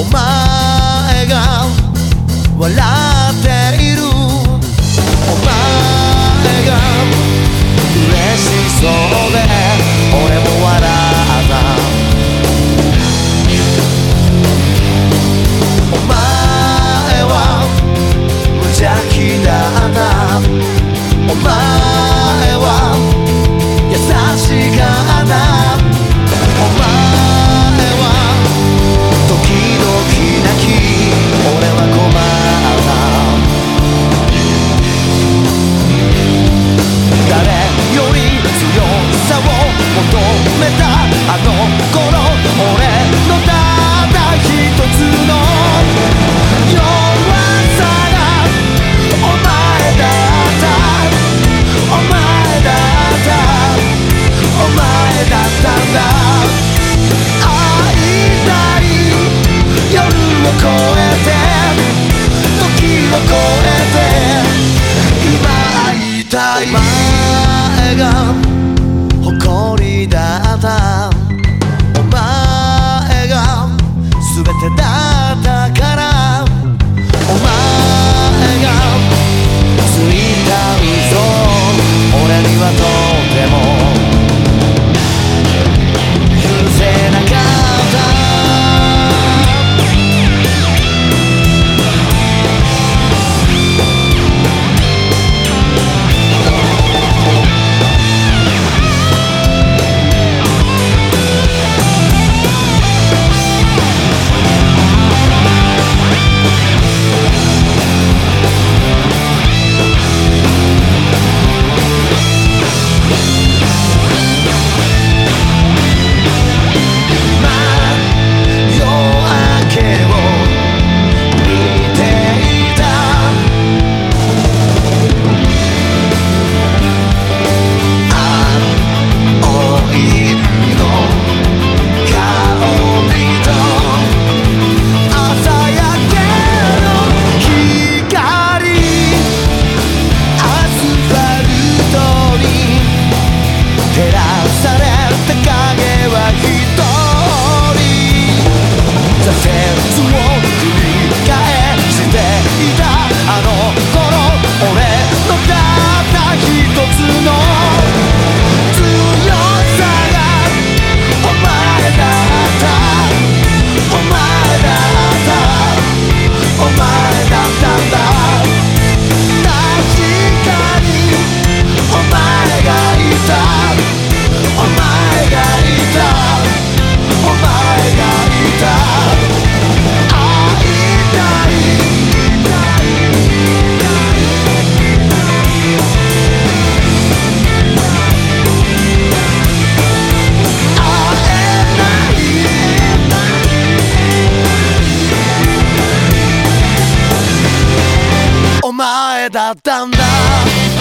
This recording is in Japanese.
お前が笑っている。お前が嬉しそうで俺も笑ったお前は無邪気だったお前求めたあの頃俺のただ一つの弱さがお前だったお前だったお前だったんだ会いたい夜を越えて時を越えて今会いたい前が誇りだったお前が全てだったからお前がついた溝俺にはだったんだ。